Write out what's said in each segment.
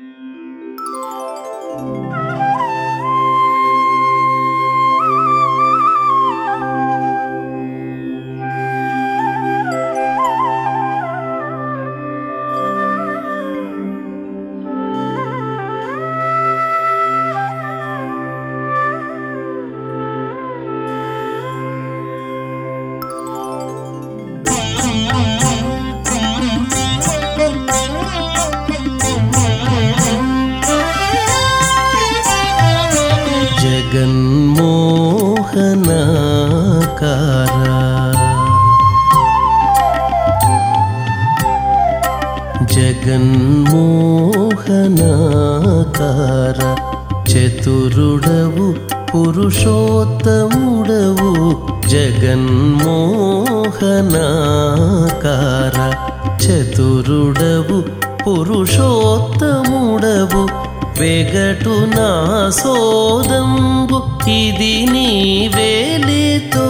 Mm-hmm. జగన్మోహనాకార జగన్మోహనాకార. చతురుడవు పురుషోత్తముడవు. జగన్మోహనాకార. చతురుడవు పురుషోత్తముడవు. వెగటు నా సోదంబు ఇది నీ వేలితో.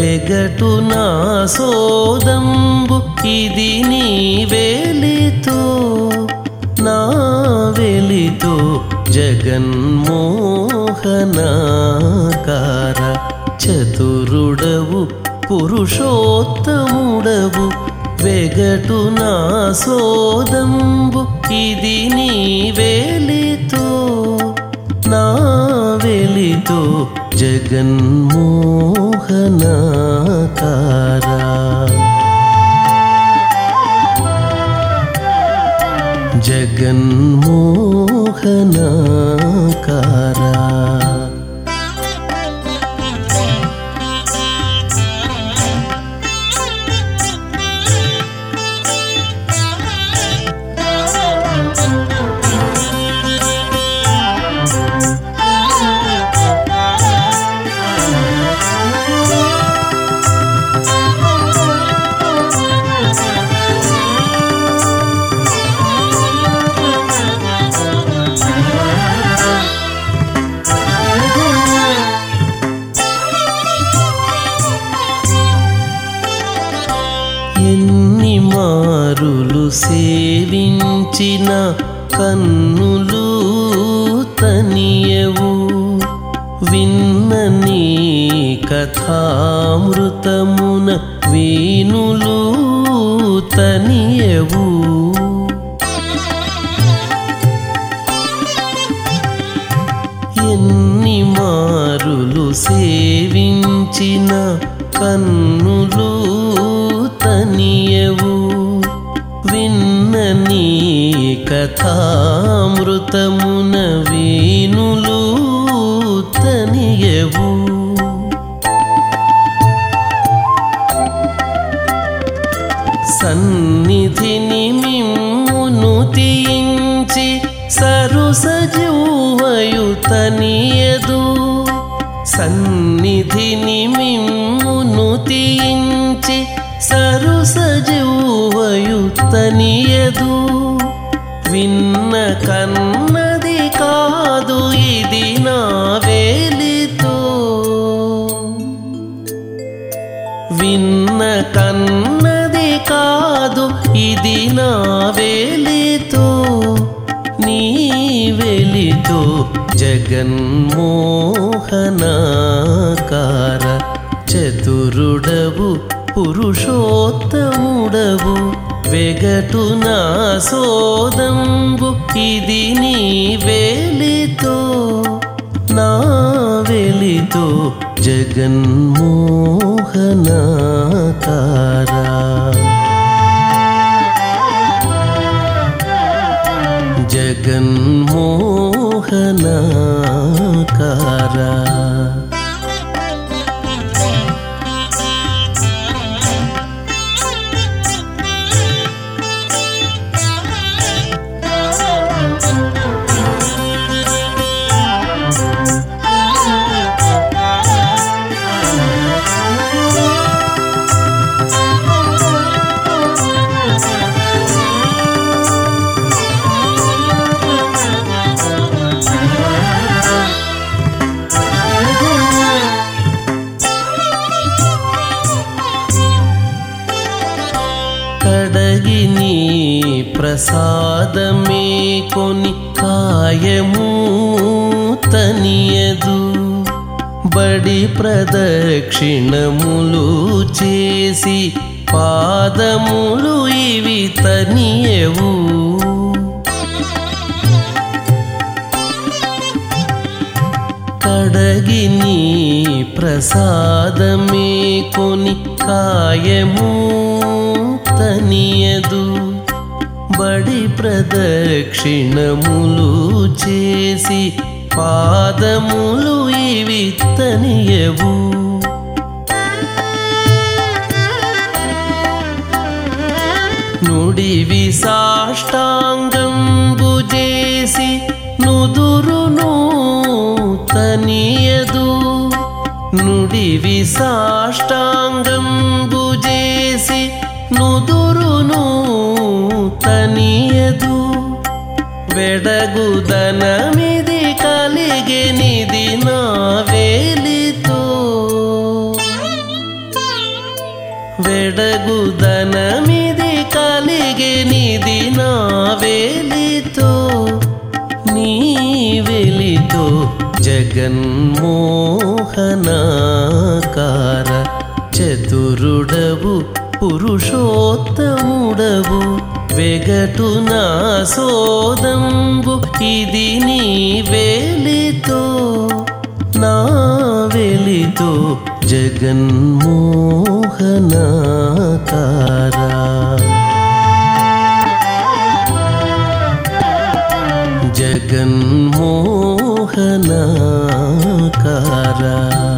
వెగటు నా సోదంబు ఇది నీ వేలితో. నా వెలితో జగన్మోహనాకార చతురుడవు పురుషోత్తముడవు. వెగటు నా సోదంబు ఇది నీ వేలితో నా వెలితో జగన్మోహనాకార. జగన్మోహనాకార. మారులు సేవించిన కన్నులు తనియవు. విన్నని కథామృతమున వేణులు తనియవు. ఎన్ని మారులు సేవించిన కన్నులు తనియ కథామృతమున వీణులు తనియవు. సన్నిధిని మిమ్మును తీయించి సరుసజువయు తనియదు. సన్నిధిని మిమ్మును తీయించి సరుసజువయు తనియదు విన్న కన్నది కాదు ఇది నా వేలితో. విన్న కన్నది కాదు ఇది నా వేలితో. పురుషోత్తముడవు. వెగటు నా సోదంబు ఇది నీ వేలితో నా వెలితో జగన్మోహనాకార. జగన్మోహనాకార. ప్రసాదమే కొని కాయము తనియదు. బడి ప్రదక్షిణములు చేసి పాదములు ఇవి తనియవు. కడగిని ప్రసాదమే కొని కాయము తనియదు. పడి ప్రదక్షిణములు చేసి పాదములు ఇవి తనియవు. నుడివి సాష్టాంగంబు చేసి నుదురును తనియదు. నుడివి సాష్టాంగంబు చేసి నుదురును తనియదు వెడగుదనమిది కలిగెనిది నా వేలితో వెడగుదనమిది కలిగెనిది నా వేలితో నీ వెలితో జగన్మోహనాకార చతురుడవు పురుషోత్తముడవు వెగటు నా సోదంబు ఇది నీ వేలితో నా వెలితో జగన్మోహనాకారా. జగన్మోహనాకారా.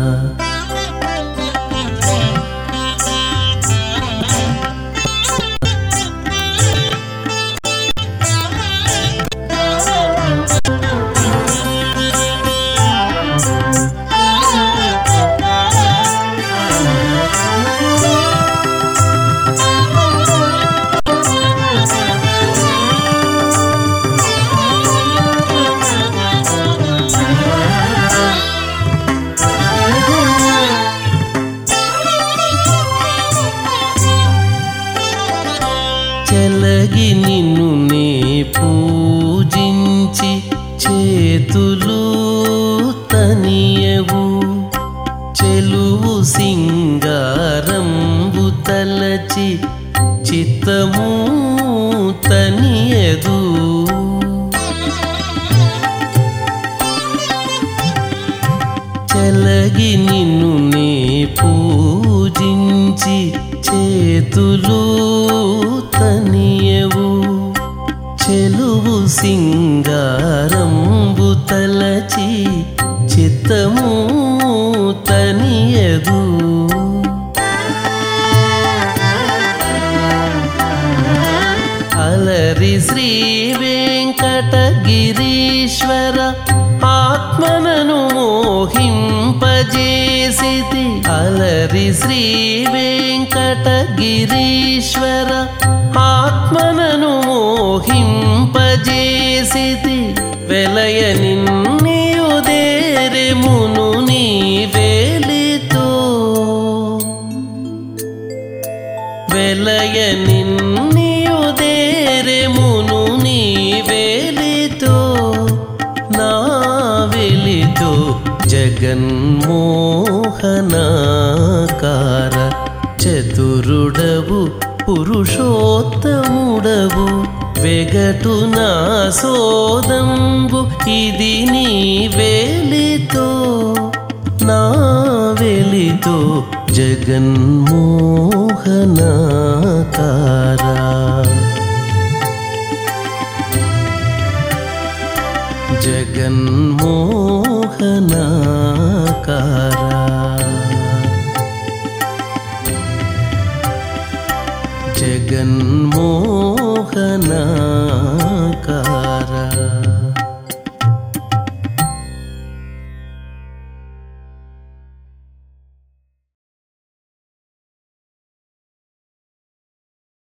తనియవు. చెలువు సింగారంబు తలచి చిత్తము తనియదు. చెలగి నిన్ను నే పూజించి చేతులు తనియవు. చెలువు సింగార హరి శ్రీ వెంకటగిరీశ్వర ఆత్మనను మోహింపజేసితి. అలరి శ్రీ వెంకటగిరీశ్వర ఆత్మనను మోహింపజేసితి. వెలయ నిన్న వెలితో జగన్మోహనాకార చతురుడవు పురుషోత్తముడవు. వెగటు నా సోదంబు ఇది నీ వేలితో నా వెలితో జగన్మోహనాకారా. జగన్మోహనాకారా साधनाकारा जगन्मोहनाकारा